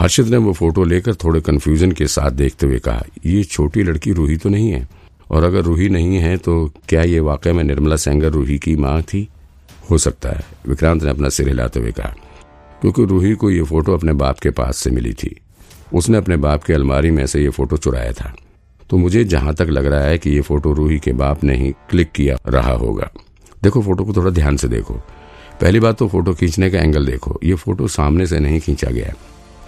हर्षित ने वो फ़ोटो लेकर थोड़े कन्फ्यूज़न के साथ देखते हुए कहा, ये छोटी लड़की रूही तो नहीं है? और अगर रूही नहीं है तो क्या ये वाकई में निर्मला सेंगर रूही की माँ थी? हो सकता है. विक्रांत ने अपना सिर हिलाते हुए कहा, क्योंकि रूही को ये फ़ोटो अपने बाप के पास से मिली थी। उसने अपने बाप के अलमारी में से ये फ़ोटो चुराया था। तो मुझे जहाँ तक लग रहा है कि ये फ़ोटो रूही के बाप ने ही क्लिक किया रहा होगा। देखो, फ़ोटो को थोड़ा ध्यान से देखो। पहली बात तो फ़ोटो खींचने का एंगल देखो। ये फ़ोटो सामने से नहीं खींचा गया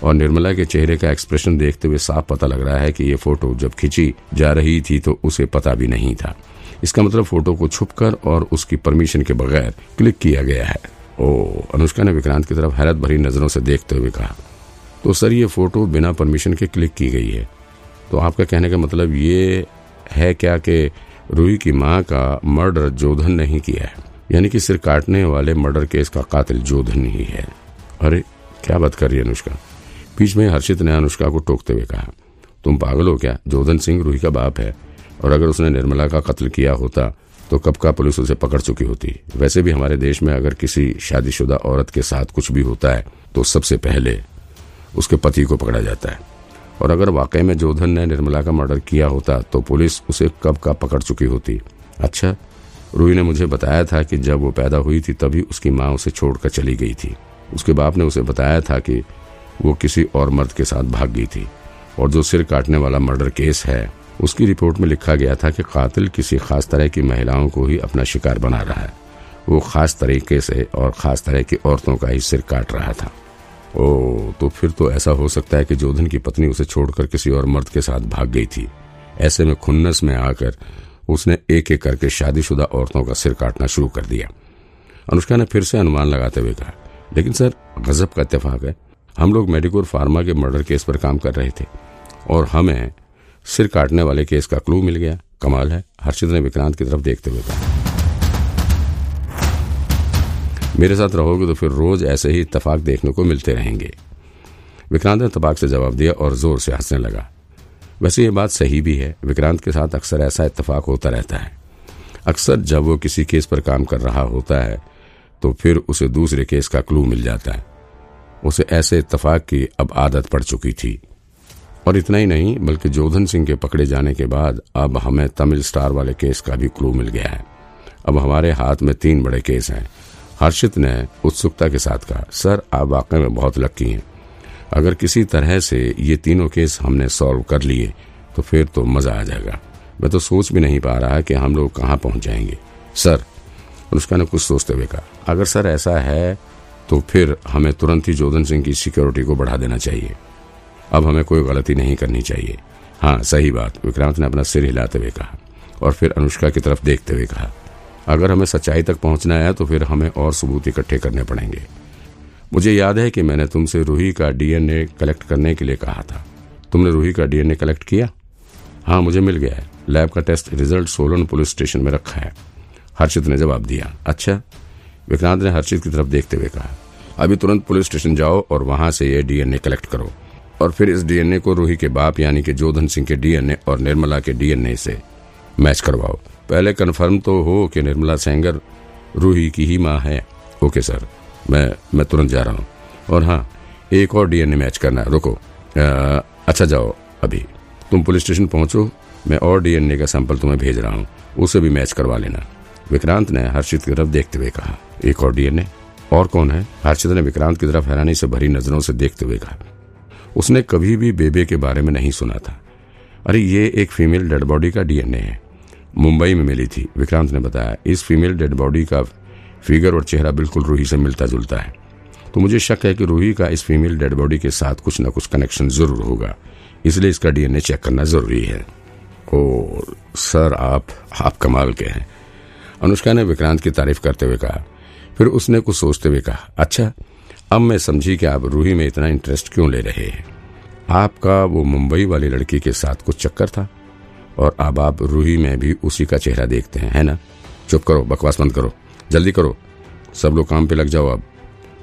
और निर्मला के चेहरे का एक्सप्रेशन देखते हुए साफ़ पता लग रहा है कि ये फ़ोटो जब खींची जा रही थी तो उसे पता भी नहीं था। इसका मतलब फ़ोटो को छुपकर और उसकी परमिशन के बगैर क्लिक किया गया है। ओ, अनुष्का ने विक्रांत की तरफ़ हैरत भरी नज़रों से देखते हुए कहा तो सर, ये फ़ोटो बिना परमिशन के क्लिक की गई है। तो आपका कहने का मतलब ये है क्या कि रूही की माँ का मर्डर जोधन नहीं किया है? यानी कि सिर काटने वाले मर्डर केस का कातिल जोधन ही है। अरे, क्या बात कर रही है अनुष्का? बीच में हर्षित ने अनुष्का को टोकते हुए कहा, तुम पागल हो क्या? जोधन सिंह रूही का बाप है। और अगर उसने निर्मला का कत्ल किया होता तो कब का पुलिस उसे पकड़ चुकी होती? वैसे भी हमारे देश में अगर किसी शादीशुदा औरत के साथ कुछ भी होता है तो सबसे पहले उसके पति को पकड़ा जाता है। और अगर वाकई में जोधन ने निर्मला का मर्डर किया होता तो पुलिस उसे कब का पकड़ चुकी होती? अच्छा रूही ने मुझे बताया था कि जब वो पैदा हुई थी, तभी उसकी माँ उसे छोड़कर चली गई थी। उसके बाप ने उसे बताया था कि वो किसी और मर्द के साथ भाग गई थी। और जो सिर काटने वाला मर्डर केस है, उसकी रिपोर्ट में लिखा गया था कि कातिल किसी खास तरह की महिलाओं को ही अपना शिकार बना रहा है। वो खास तरीके से और खास तरह की औरतों का ही सिर काट रहा था। ओ तो फिर तो ऐसा हो सकता है कि जोधन की पत्नी उसे छोड़कर किसी और मर्द के साथ भाग गई थी। ऐसे में खुन्नस में आकर उसने एक एक करके शादीशुदा औरतों का सिर काटना शुरू कर दिया। अनुष्का ने फिर से अनुमान लगाते हुए कहा, लेकिन सर, गजब का इतफाक है। हम लोग मेडिकोर फार्मा के मर्डर केस पर काम कर रहे थे और हमें सिर काटने वाले केस का क्लू मिल गया। कमाल है। हर्षित ने विक्रांत की तरफ़ देखते हुए कहा। मेरे साथ रहोगे तो फिर रोज ऐसे ही इतफाक देखने को मिलते रहेंगे। विक्रांत ने तबाक से जवाब दिया और ज़ोर से हंसने लगा। वैसे ये बात सही भी है। विक्रांत के साथ अक्सर ऐसा इतफाक होता रहता है। अक्सर जब वो किसी केस पर काम कर रहा होता है तो फिर उसे दूसरे केस का क्लू मिल जाता है। उसे ऐसे इतफाक की अब आदत पड़ चुकी थी। और इतना ही नहीं, बल्कि जोधन सिंह के पकड़े जाने के बाद अब हमें तमिल स्टार वाले केस का भी क्लू मिल गया है। अब हमारे हाथ में तीन बड़े केस हैं। हर्षित ने उत्सुकता के साथ कहा, सर, आप वाकई में बहुत लक्की हैं। अगर किसी तरह से ये तीनों केस हमने सॉल्व कर लिए तो फिर तो मज़ा आ जाएगा। मैं तो सोच भी नहीं पा रहा कि हम लोग कहाँ पहुँच जाएँगे। सर अनुष्का ने कुछ सोचते हुए कहा, अगर सर ऐसा है तो फिर हमें तुरंत ही जोधन सिंह की सिक्योरिटी को बढ़ा देना चाहिए। अब हमें कोई गलती नहीं करनी चाहिए। हाँ सही बात। विक्रांत ने अपना सिर हिलाते हुए कहा और फिर अनुष्का की तरफ़ देखते हुए कहा, अगर हमें सच्चाई तक पहुँचना है तो फिर हमें और सबूत इकट्ठे करने पड़ेंगे। मुझे याद है कि मैंने तुमसे रूही का डीएनए कलेक्ट करने के लिए कहा था। तुमने रूही का डीएनए कलेक्ट किया? हाँ मुझे मिल गया है। लैब का test result Solan police station में रखा है। हर्षित ने जवाब दिया अच्छा। विक्रांत ने हर्षित की तरफ़ देखते हुए कहा अभी तुरंत पुलिस स्टेशन जाओ और वहाँ से ये डीएनए कलेक्ट करो। और फिर इस डीएनए को रूही के बाप यानी कि जोधन सिंह के डीएनए और निर्मला के डीएनए से मैच करवाओ। पहले कंफर्म तो हो कि निर्मला सेंगर रूही की ही माँ है। ओके सर मैं मैं तुरंत जा रहा हूँ। और हाँ एक और डीएनए मैच करना रुको। आ, अच्छा जाओ अभी। तुम पुलिस स्टेशन पहुंचो। मैं और डीएनए का सैंपल तुम्हें भेज रहा हूँ। उसे भी मैच करवा लेना। विक्रांत ने हर्षित की तरफ़ देखते हुए कहा एक और डीएनए? और कौन है? हर्षित ने विक्रांत की तरफ़ हैरानी से भरी नज़रों से देखते हुए कहा। उसने कभी भी बेबे के बारे में नहीं सुना था। अरे, ये एक फीमेल डेड बॉडी का डीएनए है। मुंबई में मिली थी। विक्रांत ने बताया, इस फीमेल डेड बॉडी का फिगर और चेहरा बिल्कुल रूही से मिलता जुलता है। तो मुझे शक है कि रूही का इस फीमेल डेड बॉडी के साथ कुछ न कुछ कनेक्शन ज़रूर होगा। इसलिए इसका डीएनए चेक करना ज़रूरी है। ओ सर, आप आप कमाल के हैं। अनुष्का ने विक्रांत की तारीफ़ करते हुए कहा फिर उसने कुछ सोचते हुए कहा अच्छा अब मैं समझी कि आप रूही में इतना इंटरेस्ट क्यों ले रहे हैं। आपका वो मुंबई वाली लड़की के साथ कुछ चक्कर था? और अब आप रूही में भी उसी का चेहरा देखते हैं, है ना? चुप करो, बकवास बंद करो, जल्दी करो। सब लोग काम पे लग जाओ अब।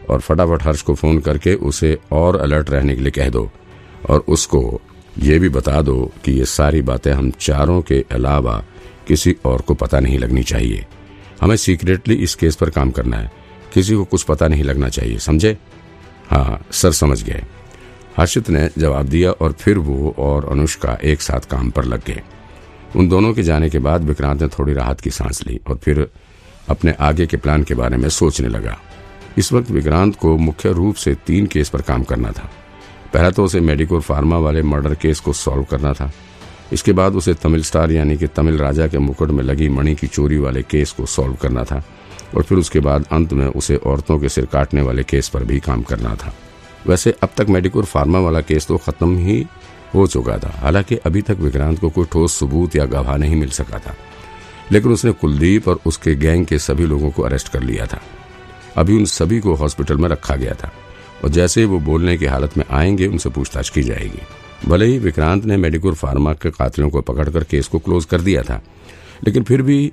और फटाफट हर्ष को फ़ोन करके उसे और अलर्ट रहने के लिए कह दो। और उसको ये भी बता दो कि ये सारी बातें हम चारों के अलावा किसी और को पता नहीं लगनी चाहिए। हमें सीक्रेटली इस केस पर काम करना है। किसी को कुछ पता नहीं लगना चाहिए, समझे? हाँ सर समझ गए। हर्षित ने जवाब दिया और फिर वो और अनुष्का एक साथ काम पर लग गए। उन दोनों के जाने के बाद विक्रांत ने थोड़ी राहत की सांस ली और फिर अपने आगे के प्लान के बारे में सोचने लगा। इस वक्त विक्रांत को मुख्य रूप से तीन केस पर काम करना था। पहला तो उसे मेडिकोर फार्मा वाले मर्डर केस को सॉल्व करना था। इसके बाद उसे तमिल स्टार यानी कि तमिल राजा के मुकुट में लगी मणि की चोरी वाले केस को सॉल्व करना था और फिर उसके बाद अंत में उसे औरतों के सिर काटने वाले केस पर भी काम करना था। वैसे अब तक मेडिकोर फार्मा वाला केस तो खत्म ही हो चुका था। हालाँकि अभी तक विक्रांत को कोई ठोस सबूत या गवाह नहीं मिल सका था। लेकिन उसने कुलदीप और उसके गैंग के सभी लोगों को अरेस्ट कर लिया था। अभी उन सभी को हॉस्पिटल में रखा गया था और जैसे ही वो बोलने की हालत में आएँगे, उनसे पूछताछ की जाएगी। भले ही विक्रांत ने मेडिकोर फार्मा के कातिलों को पकड़कर केस को क्लोज कर दिया था, लेकिन फिर भी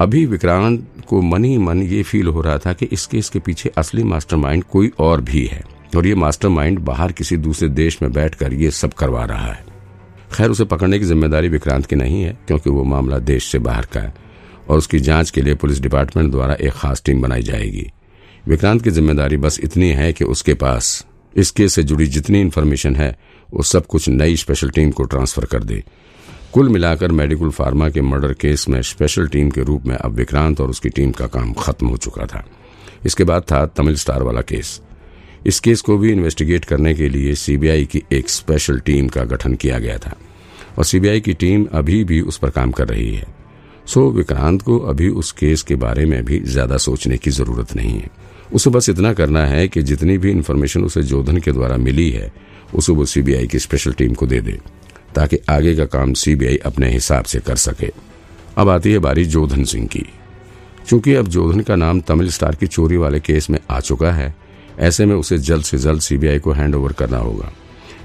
अभी विक्रांत को मन ही मन ये फील हो रहा था कि इस केस के पीछे असली मास्टरमाइंड कोई और भी है और ये मास्टरमाइंड बाहर किसी दूसरे देश में बैठकर ये सब करवा रहा है। खैर, उसे पकड़ने की ज़िम्मेदारी विक्रांत की नहीं है, क्योंकि वो मामला देश से बाहर का है और उसकी जाँच के लिए पुलिस डिपार्टमेंट द्वारा एक खास टीम बनाई जाएगी। विक्रांत की ज़िम्मेदारी बस इतनी है कि उसके पास इस केस से जुड़ी जितनी इन्फॉर्मेशन है, वो सब कुछ नई स्पेशल टीम को ट्रांसफ़र कर दे। कुल मिलाकर मेडिकल फार्मा के मर्डर केस में स्पेशल टीम के रूप में अब विक्रांत और उसकी टीम का काम खत्म हो चुका था। इसके बाद था तमिल स्टार वाला केस इस केस को भी इन्वेस्टिगेट करने के लिए सीबीआई की एक स्पेशल टीम का गठन किया गया था। और सीबीआई की टीम अभी भी उस पर काम कर रही है। सो विक्रांत को अभी उस केस के बारे में भी ज़्यादा सोचने की ज़रूरत नहीं है। उसे बस इतना करना है कि जितनी भी इन्फॉर्मेशन उसे जोधन के द्वारा मिली है, उसे वो सीबीआई की स्पेशल टीम को दे दे, ताकि आगे का काम सीबीआई अपने हिसाब से कर सके। अब आती है बारी जोधन सिंह की। चूँकि अब जोधन का नाम तमिल स्टार की चोरी वाले केस में आ चुका है, ऐसे में उसे जल्द से जल्द सीबीआई को हैंड ओवर करना होगा।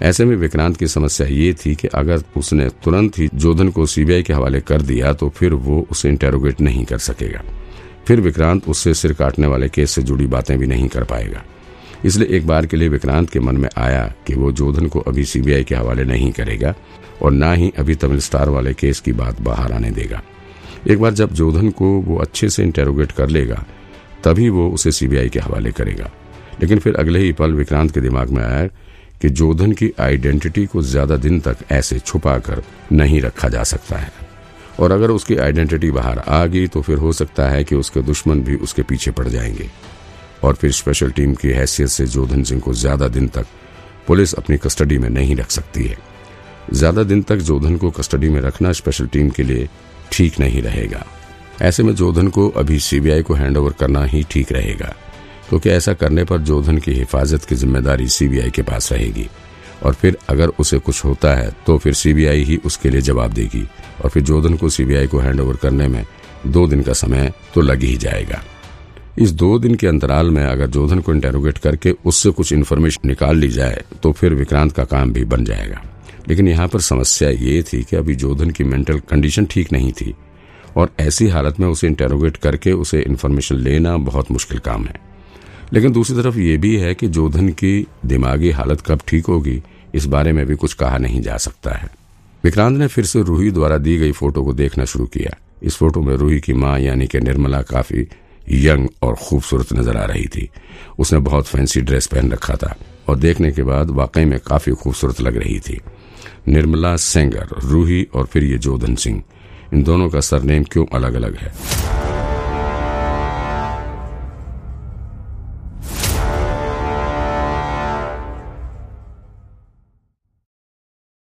ऐसे में विक्रांत की समस्या ये थी कि अगर उसने तुरंत ही जोधन को सीबीआई के हवाले कर दिया तो फिर वो उसे इंटेरोगेट नहीं कर सकेगा। फिर विक्रांत उससे सिर काटने वाले केस से जुड़ी बातें भी नहीं कर पाएगा। इसलिए एक बार के लिए विक्रांत के मन में आया कि वो जोधन को अभी सीबीआई के हवाले नहीं करेगा और ना ही अभी तमिल स्टार वाले केस की बात बाहर आने देगा। एक बार जब जोधन को वो अच्छे से इंटेरोगेट कर लेगा, तभी वो उसे सीबीआई के हवाले करेगा। लेकिन फिर अगले ही पल विक्रांत के दिमाग में आया कि जोधन की आइडेंटिटी को ज़्यादा दिन तक ऐसे छुपा कर नहीं रखा जा सकता है। और अगर उसकी आइडेंटिटी बाहर आ गई तो फिर हो सकता है कि उसके दुश्मन भी उसके पीछे पड़ जाएँगे। और फिर स्पेशल टीम की हैसियत से जोधन सिंह को ज़्यादा दिन तक पुलिस अपनी कस्टडी में नहीं रख सकती है। ज़्यादा दिन तक जोधन को कस्टडी में रखना स्पेशल टीम के लिए ठीक नहीं रहेगा। ऐसे में जोधन को अभी सीबीआई को हैंडओवर करना ही ठीक रहेगा। क्योंकि तो ऐसा करने पर जोधन की हिफाजत की ज़िम्मेदारी सीबीआई के पास रहेगी। और फिर अगर उसे कुछ होता है तो फिर सीबीआई ही उसके लिए जवाब देगी। और फिर जोधन को सीबीआई को हैंडओवर करने में दो दिन का समय तो लग ही जाएगा। इस दो दिन के अंतराल में अगर जोधन को इंटेरोगेट करके उससे कुछ इन्फॉर्मेशन निकाल ली जाए तो फिर विक्रांत का काम भी बन जाएगा। लेकिन यहाँ पर समस्या ये थी कि अभी जोधन की मेंटल कंडीशन ठीक नहीं थी। और ऐसी हालत में उसे इंटेरोगेट करके उसे इन्फॉर्मेशन लेना बहुत मुश्किल काम है। लेकिन दूसरी तरफ़ ये भी है कि जोधन की दिमागी हालत कब ठीक होगी इस बारे में भी कुछ कहा नहीं जा सकता है। विक्रांत ने फिर से रूही द्वारा दी गई फ़ोटो को देखना शुरू किया। इस फ़ोटो में रूही की माँ यानी कि निर्मला काफ़ी यंग और खूबसूरत नज़र आ रही थी। उसने बहुत फैंसी ड्रेस पहन रखा था और देखने के बाद वाकई में काफ़ी खूबसूरत लग रही थी। निर्मला सेंगर, रूही और फिर ये जोधन सिंह। इन दोनों का सरनेम क्यों अलग अलग है?